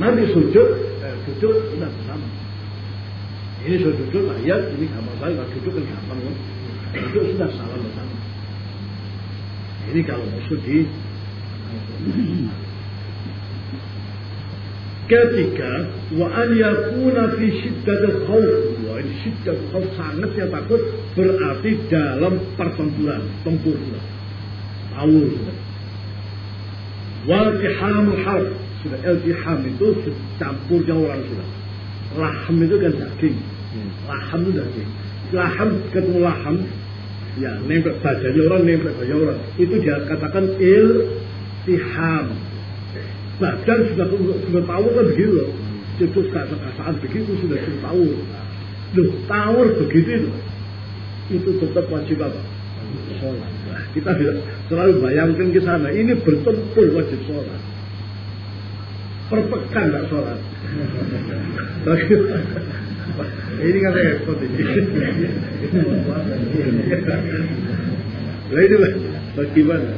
nanti sujud, eh, duduk sudah bersama. Ini sudah duduk ayat, ini gampang sekali, kalau duduk kan gampang kan. Duduk sudah salam bersama. Ini kalau maksud di Ketiga, wa an yakuna fi syiddatil khauf. Wah, ini syiddatil khauf sangat ya takut berarti dalam pertempuran, tempur. Tawur. Wal tihamul harb. Sudah iltiham itu campurnya orang sudah. Laham itu kan daging. Laham itu daging. Laham ketemu laham, ya nempel badannya orang, nempel badannya orang. Itu dia katakan iltiham badan sudah sudah tahu kan begitu loh. Itu saat begitu sudah sudah tahu. Loh, tawur begitu itu. Itu tetap wajib apa? Sholat. Nah, kita selalu bayangkan ke sana. Ini bertempur wajib sholat. Perpekan nggak sholat. ini kan repot ini. Nah ini bagaimana?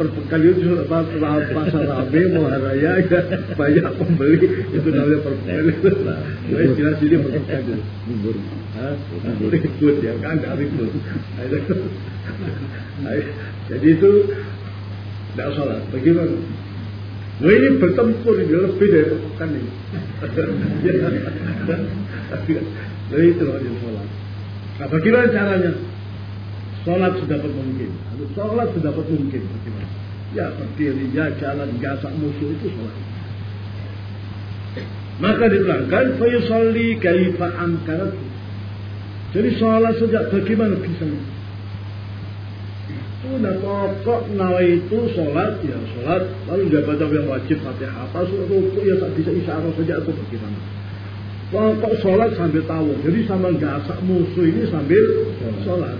perpekan itu pasar rame mau raya ya. Banyak pembeli. Itu namanya perpekan itu nah jelas ini perpekan itu. Ribut ya. Kan nggak ribut. Jadi itu tidak sholat. Bagaimana? Nah ini bertempur ini lebih dari perpekan ini jadi itu wajib sholat nah bagaimana caranya Sholat sedapat mungkin. Sholat sedapat mungkin. Bagaimana? Ya berdiri, ya jalan, gasak musuh itu sholat. Maka dibilangkan, fayusalli kaifa amkanat. Jadi sholat sejak bagaimana bisa? Sudah pokok nawa itu sholat, ya sholat. Lalu baca yang wajib, fatihah apa, rukuk ya tak bisa isyarah saja itu bagaimana? Pokok sholat sambil tahu. Jadi sama gasak musuh ini sambil sholat.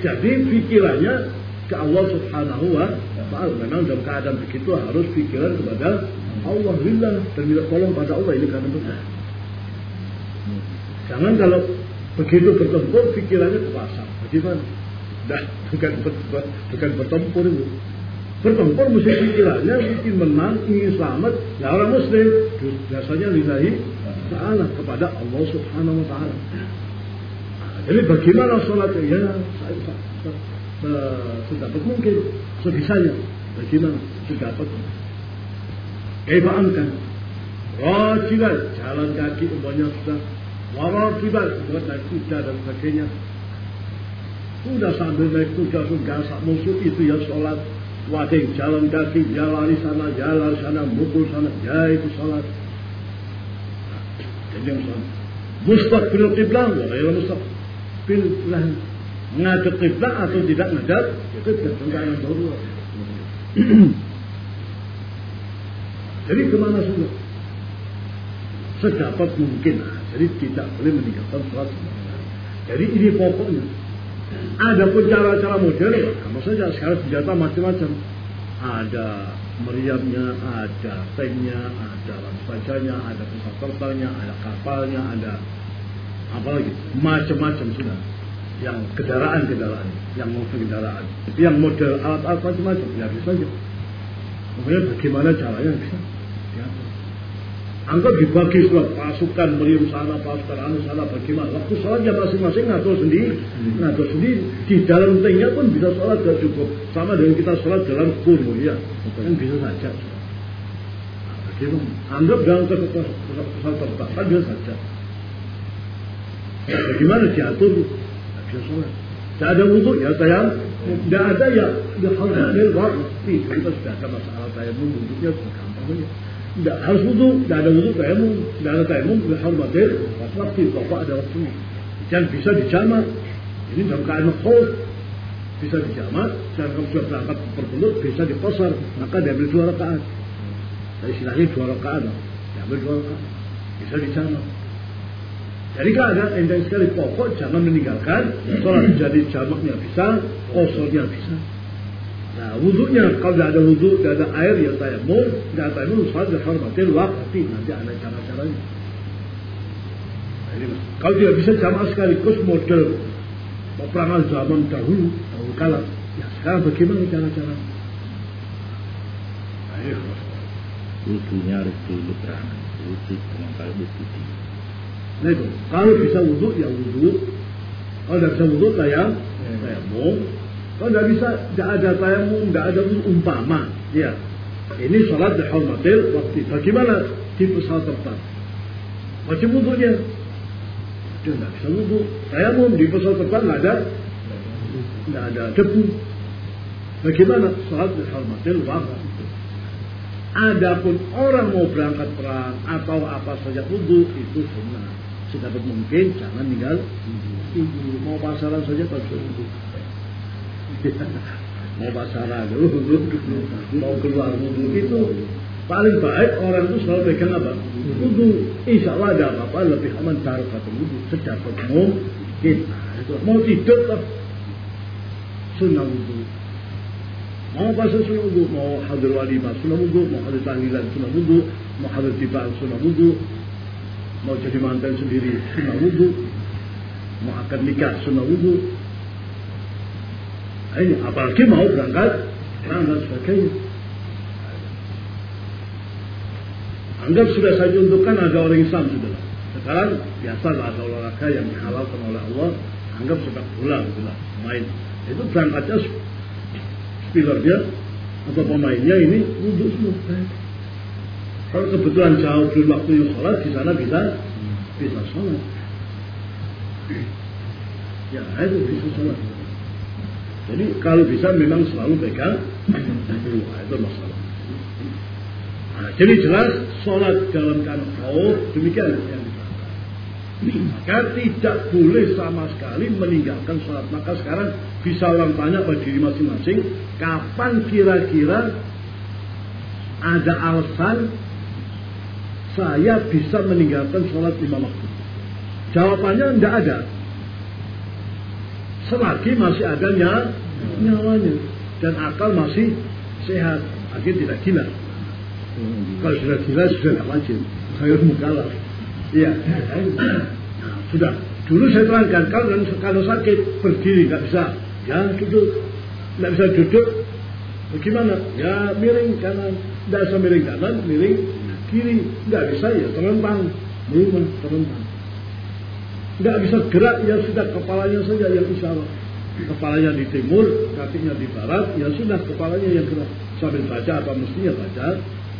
Jadi pikirannya ke Allah Subhanahu wa taala. Memang dalam keadaan begitu harus pikiran kepada Allah billah dan minta tolong pada Allah ini karena benar. Jangan kalau begitu bertempur pikirannya ke pasar. Bagaimana? Dah bukan bukan bertempur itu. Bertempur mesti pikirannya ingin menang, ingin selamat. Ya orang muslim biasanya lillahi ta'ala kepada Allah Subhanahu wa taala. Jadi bagaimana sholatnya? Ya, saya, saya, saya sedapat mungkin, sebisanya. Bagaimana? Sedapat mungkin. Kaifa Rajilan, jalan kaki umpamanya sudah. Warakiban, buat naik kuda dan sebagainya. Sudah sambil naik kuda, sudah gasak musuh itu ya sholat. Wading, jalan kaki, ya lari sana, lari sana, mukul sana, ya itu sholat. Jadi yang sholat. Mustaqbil qiblah, wa ghairu mustaqbil pilih ngadep kiblat atau tidak kiblat tentang yang darurat. Jadi ke mana sudah? Sedapat mungkin. Jadi tidak boleh meninggalkan sholat. Jadi ini pokoknya. Ada pun cara-cara modern, kamu saja sekarang senjata macam-macam. Ada meriamnya, ada tanknya, ada sebagainya, ada pesawat terbangnya, ada kapalnya, ada apalagi macam-macam sudah. Yang kendaraan-kendaraan yang mobil kendaraan yang model alat-alat macam-macam ya bisa saja. Kemudian bagaimana caranya bisa. Anggap dibagi sudah pasukan meriam sana pasukan anu sana bagaimana waktu sholatnya masing-masing ngatur sendiri hmm. ngatur sendiri di dalam tanknya pun bisa sholat gak cukup sama dengan kita sholat dalam kurmu ya kan bisa saja nah, bagaimana anggap dalam terbang kan bisa saja Bagaimana diatur? Tidak bisa sholat. Tidak ada wudhu ya tayam. Tidak ada ya ya harus waktu. Kita sudah ada masalah tayamum wudhunya gampang saja. Tidak harus wudhu, tidak ada wudhu tayamum, tidak ada tayamum bihormatil pas waktu pokok ada waktunya. Dan bisa dijamak. Ini dalam keadaan khawf bisa dijamak, dan kalau sudah berangkat berpelut bisa dikosor, maka diambil dua rakaat. Nah, istilahnya dua rakaat, diambil dua rakaat, bisa dijamak. Jadi keadaan enteng sekali pokok jangan meninggalkan sholat jadi jamaknya bisa, kosornya bisa. Nah wudhunya kalau tidak ada wudhu, tidak ada air ya saya mau, tidak ada tayamum sholat dihormatin waktu nanti ada cara-caranya. Nah, kalau tidak bisa jamak sekaligus model peperangan zaman dahulu, dahulu kala. Ya sekarang bagaimana cara-cara? Nah, Iya. Wudhunya harus dulu berangkat. Wudhu dengan kali wudhu. Nah itu, kalau bisa wudhu ya wudhu. Kalau tidak bisa wudhu tayam, tayamum. Kalau tidak bisa, tidak ada tayamum, tidak ada wudhu umpama. Ya, ini sholat dihormatil waktu. Bagaimana di pesawat terbang? Wajib wudhunya. Dia tidak bisa wudhu. Tayamum di pesawat terbang tidak ada, tidak ada debu. Bagaimana sholat dihormatil waktu? Adapun orang mau berangkat perang atau apa saja wudhu itu sunnah. Sedapat mungkin jangan tinggal wudhu. Mau pasaran saja bisa wudhu. Mau pasaran wudhu, mau keluar wudhu itu paling baik orang itu selalu pegang apa? Wudhu. Insya Allah ada apa-apa lebih aman taruh kata wudhu. Nah, itu. Mau tidur lah. Sunnah wudhu. Mau puasa sunnah wudhu, mau hadir walimah sunnah wudhu, mau hadir tahlilan sunnah wudhu, mau hadir tibaan sunnah wudhu, mau jadi mantan sendiri sunnah wudhu, mau akan nikah sunnah wudhu. Nah, ini apalagi mau berangkat perang dan sebagainya. Anggap sudah saya contohkan ada orang Islam sudah. Sekarang biasa ada olahraga yang dihalalkan oleh Allah. Anggap sepak bola lah, main. Itu berangkatnya pillarnya atau pemainnya ini wudhu semua. Kalau kebetulan jauh waktu yang sholat di sana bisa bisa sholat. Ya itu bisa sholat. Jadi kalau bisa memang selalu pegang itu masalah. Nah, jadi jelas sholat dalam keadaan demikian yang maka tidak boleh sama sekali meninggalkan sholat. Maka sekarang bisa orang tanya pada diri masing-masing, kapan kira-kira ada alasan saya bisa meninggalkan sholat lima waktu? Jawabannya tidak ada. Selagi masih ada nyawanya dan akal masih sehat, akhirnya tidak gila. Kalau sudah gila sudah tidak wajib. Saya mukalah. Iya. Nah, sudah. Dulu saya terangkan kalau kalau sakit berdiri nggak bisa, ya duduk. Nggak bisa duduk, bagaimana? Ya miring kanan, nggak bisa miring kanan, miring kiri, nggak bisa ya terlentang, rumah terlentang. Nggak bisa gerak ya sudah kepalanya saja yang isyarat. Kepalanya di timur, kakinya di barat, ya sudah kepalanya yang gerak. Sambil baca apa mestinya baca,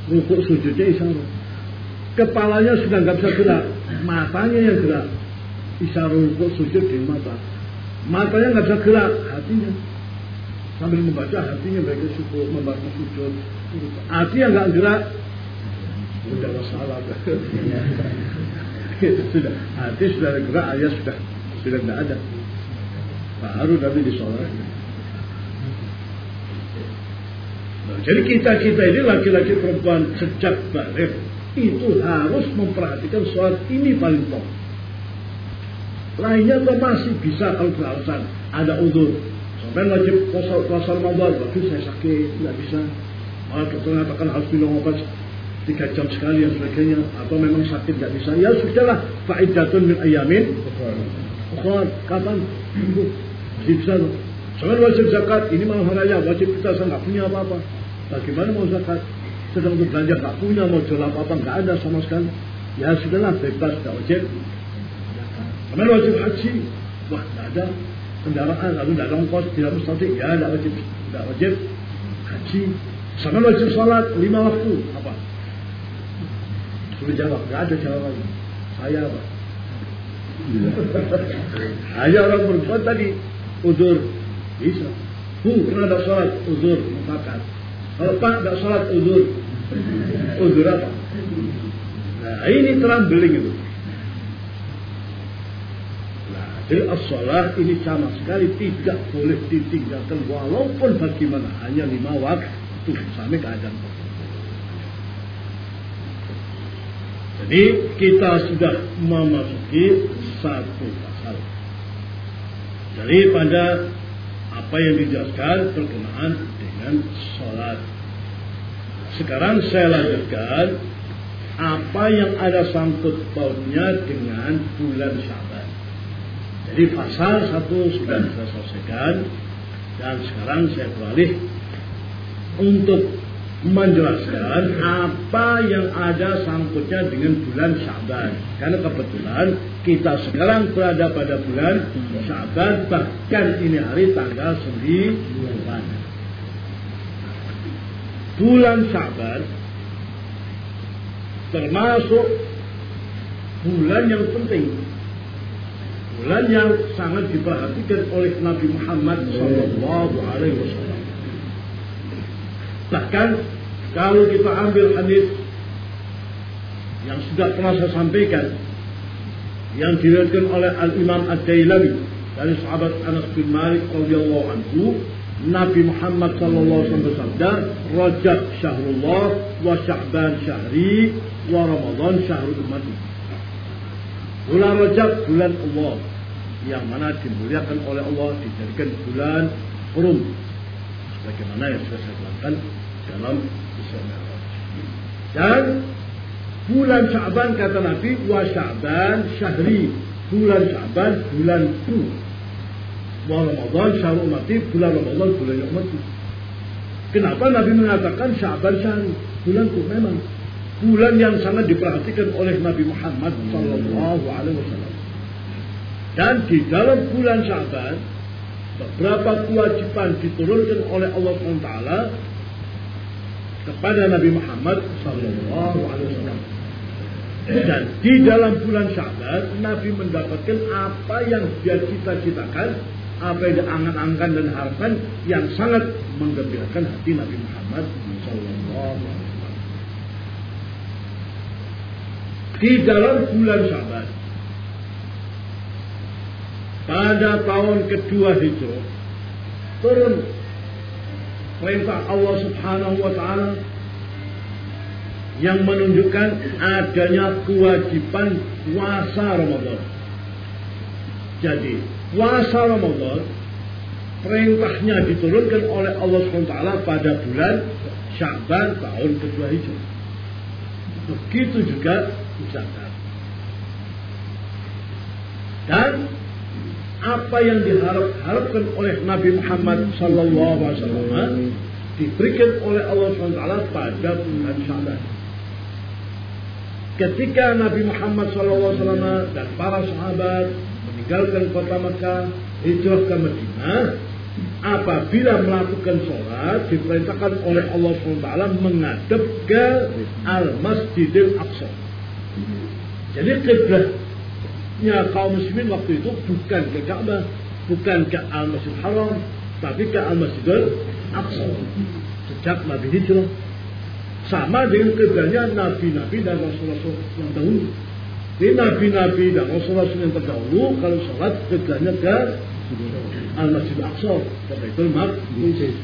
rukuk sujudnya isyarat kepalanya sudah nggak bisa gerak, matanya yang gerak. Isyarat rukuk sujud di mata. Matanya nggak bisa gerak, hatinya. Sambil membaca hatinya baik syukur, membaca sujud. Hati yang nggak gerak, sudah masalah. Sudah hati sudah gerak, ayah sudah sudah nggak ada. Baru nanti disolat. Nah, jadi kita kita ini laki-laki perempuan sejak balik itu harus memperhatikan sholat ini paling pokok. Lainnya tuh masih bisa kalau beralasan ada udur. Sampai wajib puasa puasa Ramadan, waktu saya sakit nggak bisa. Malah dokter mengatakan harus minum obat tiga jam sekali dan sebagainya. Atau memang sakit? Nggak bisa. Ya sudahlah. Faidatun min ayamin Bukan kapan? Masih bisa. Soalnya wajib zakat. Ini malah raya. Wajib kita. Saya nggak punya apa-apa. Bagaimana mau zakat? sedang untuk belanja nggak punya. Mau jual apa apa nggak ada sama sekali. Ya sudahlah. Bebas. Nggak wajib. Kemudian wajib haji. Wah nggak ada. Kendaraan. Lalu nggak ada ongkos. Tidak mustahil ya nggak wajib. Nggak wajib haji. Sama wajib sholat. Lima waktu. Apa sudah jawab nggak ada jawaban saya apa hanya orang perempuan tadi udur bisa. Bu pernah ada sholat? Udur mufakat. Kalau pak nggak sholat udur Udur apa? Nah ini terang beling itu. Nah jadi as ini sama sekali tidak boleh ditinggalkan walaupun bagaimana hanya lima waktu. Sampai keadaan Jadi kita sudah memasuki satu pasal. Jadi pada apa yang dijelaskan berkenaan dengan sholat sekarang saya lanjutkan apa yang ada sangkut pautnya dengan bulan Syaban. Jadi pasal satu sudah saya selesaikan dan sekarang saya beralih untuk menjelaskan apa yang ada sangkutnya dengan bulan Syaban. Karena kebetulan kita sekarang berada pada bulan Syaban, bahkan ini hari tanggal 9. Bulan Syaban termasuk bulan yang penting. Bulan yang sangat diperhatikan oleh Nabi Muhammad Wasallam. Bahkan kalau kita ambil hadis yang sudah pernah saya sampaikan yang diriwayatkan oleh Al Imam Ad-Dailami dari sahabat Anas bin Malik radhiyallahu anhu Nabi Muhammad sallallahu alaihi wasallam bersabda Rajab syahrullah wa Sya'ban syahri wa Ramadan syahrul ummati. Bulan Rajab bulan Allah yang mana dimuliakan oleh Allah dijadikan bulan hurum sebagaimana yang sudah saya terangkan dalam Isra Dan bulan Sya'ban kata Nabi wa Sya'ban syahri. Bulan Sya'ban bulanku wa Ramadan syahrul ummati bulan Ramadan bulan umatku Kenapa Nabi mengatakan Sya'ban syahri? Bulanku memang bulan yang sangat diperhatikan oleh Nabi Muhammad Sallallahu Alaihi Wasallam. Dan di dalam bulan Syaban beberapa kewajiban diturunkan oleh Allah SWT kepada Nabi Muhammad Sallallahu Alaihi Wasallam. Dan di dalam bulan Syaban Nabi mendapatkan apa yang dia cita-citakan, apa yang diangan-angan dan harapkan yang sangat menggembirakan hati Nabi Muhammad Sallallahu Alaihi Wasallam. di dalam bulan Syaban pada tahun kedua Hijrah turun perintah Allah Subhanahu wa taala yang menunjukkan adanya kewajiban puasa Ramadan. Jadi, puasa Ramadan perintahnya diturunkan oleh Allah SWT pada bulan Syaban tahun kedua Hijrah. Begitu juga zakat. Dan apa yang diharapkan oleh Nabi Muhammad Sallallahu Alaihi Wasallam diberikan oleh Allah SWT pada bulan Syaban. Ketika Nabi Muhammad SAW dan para sahabat meninggalkan kota Mekah, hijrah ke Madinah, apabila melakukan sholat diperintahkan oleh Allah SWT menghadap ke Al-Masjidil Aqsa. Jadi kiblatnya kaum muslimin waktu itu bukan ke Ka'bah, bukan ke Al-Masjid Haram, tapi ke Al-Masjidil Aqsa. Sejak Nabi hijrah. Sama dengan kiblatnya nabi-nabi dan rasul-rasul yang dahulu. Jadi nabi-nabi dan rasul-rasul yang terdahulu kalau sholat kiblatnya ke Al-Masjid Aqsa, ke Baitul Maqdis.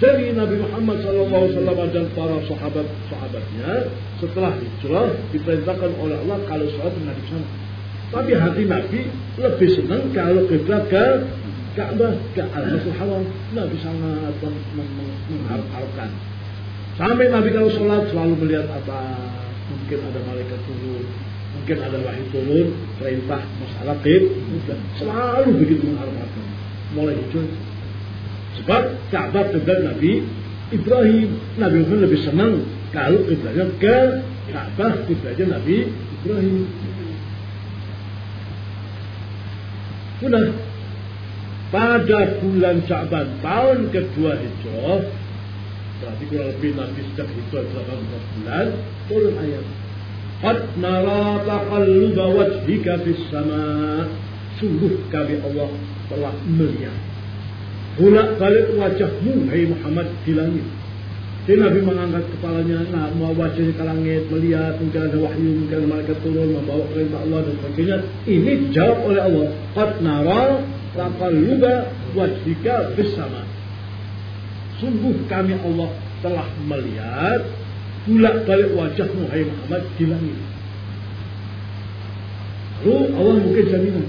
Jadi Nabi Muhammad SAW dan para sahabat-sahabatnya setelah hijrah diperintahkan oleh Allah kalau sholat menghadap sana. Tapi hati Nabi lebih senang kalau kita ke Ka'bah, ke Al-Masjid Haram. Nabi sangat mengharap-harapkan. Sampai Nabi kalau sholat selalu melihat apa mungkin ada malaikat turun, mungkin ada wahyu turun, perintah masalah kib, selalu begitu mengharap-harapkan. Mulai hijrah Sebab Ka'bah kiblat Nabi Ibrahim. Nabi Muhammad lebih senang kalau kiblatnya ke Ka'bah kiblatnya Nabi Ibrahim. Sudah pada bulan Syaban tahun kedua Hijrah berarti kurang lebih Nabi sejak hijrah 18 bulan turun ayat Qad nara taqalluba wajhika fis sama sungguh kami Allah telah melihat bolak balik wajahmu hai Muhammad di langit. Jadi Nabi mengangkat kepalanya nah, mau wajahnya ke langit melihat mungkin ada wahyu mungkin ada malaikat turun membawa perintah Allah dan sebagainya. Ini dijawab oleh Allah qad nara taqalluba wajhika fis sama sungguh kami Allah telah melihat bolak balik wajahmu hai Muhammad di langit. Lalu Allah mungkin jaminan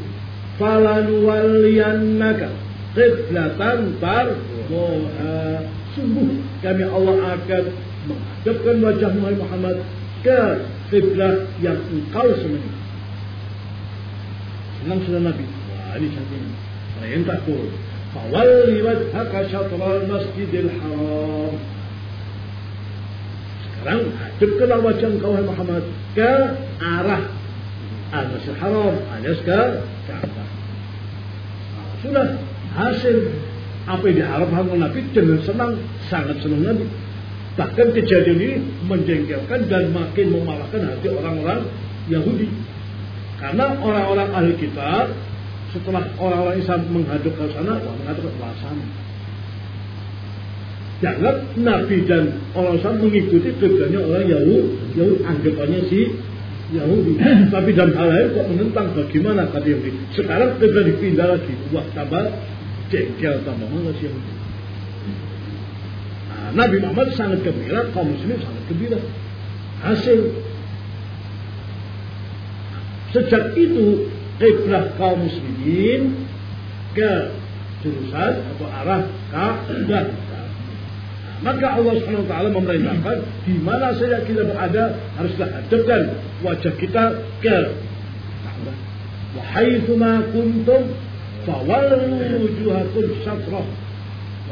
falanuwalliyannaka qiblatan tardoha. Sungguh kami Allah akan menghadapkan wajah Muhammad ke kiblat yang engkau semeni. Senang sudah Nabi. Wah ini cantik. Perintah turun. Fawalli wajhaka syatral masjidil haram. Sekarang hadapkanlah wajah engkau Muhammad ke arah Al-Masjid Haram alias ke Ka'bah. Nah, sudah hasil apa yang diharapkan oleh Nabi dengan senang, sangat senang Nabi. Bahkan kejadian ini menjengkelkan dan makin memarahkan hati orang-orang Yahudi. Karena orang-orang ahli kitab setelah orang-orang Islam menghadap ke sana, wah wah sana. Jangan Nabi dan orang Islam mengikuti kebijakannya orang Yahudi, Yahudi anggapannya si Yahudi. Tapi dalam hal lain kok menentang bagaimana kata Yahudi. Sekarang sudah dipindah lagi. Wah tambah jengkel tambah malas Yahudi. Nah, Nabi Muhammad sangat gembira, kaum muslimin sangat gembira. Hasil. Sejak itu kiblat kaum muslimin ke jurusan atau arah Ka'bah. Maka Allah Subhanahu wa taala memerintahkan di mana saja kita berada haruslah hadapkan wajah kita ke Ka'bah. Wa haitsuma kuntum fawallu wujuhakum syatrah.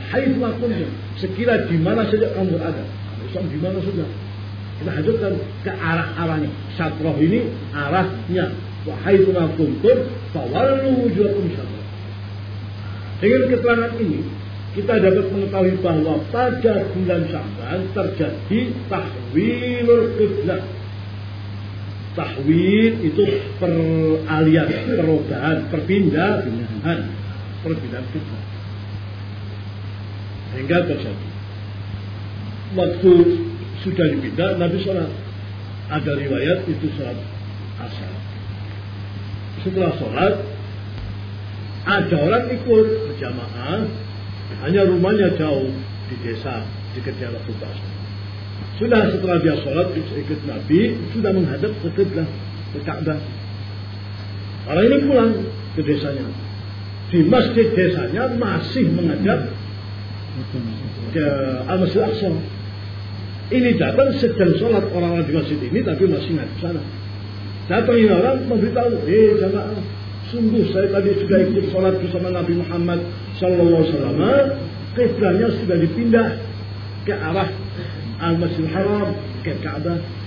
Kuntum sekira di mana saja kamu berada. Islam di mana saja. Kita hadapkan ke arah-arahnya. Syatrah ini arahnya. Wa haitsuma kuntum fawallu wujuhakum. Dengan keterangan ini kita dapat mengetahui bahwa pada bulan Sya'ban terjadi tahwilul qiblat. Tahwil itu peralihan, perubahan, perpindahan, perpindahan qiblat. Hingga terjadi. Waktu sudah dipindah, Nabi sholat. Ada riwayat itu sholat asar. Setelah sholat, ada orang ikut berjamaah hanya rumahnya jauh di desa dekat daerah Kubas. Sudah setelah dia sholat ikut Nabi, sudah menghadap ke kiblat ke Ka'bah. Orang ini pulang ke desanya. Di masjid desanya masih menghadap ke Al-Masjid Aqsa. Ini datang sedang sholat orang-orang di masjid ini, tapi masih di sana. Datang ini orang memberitahu, eh jamaah, sungguh saya tadi sudah ikut sholat bersama Nabi Muhammad Sallallahu Alaihi Wasallam, kiblatnya sudah dipindah ke arah Al Masjid Haram ke Ka'bah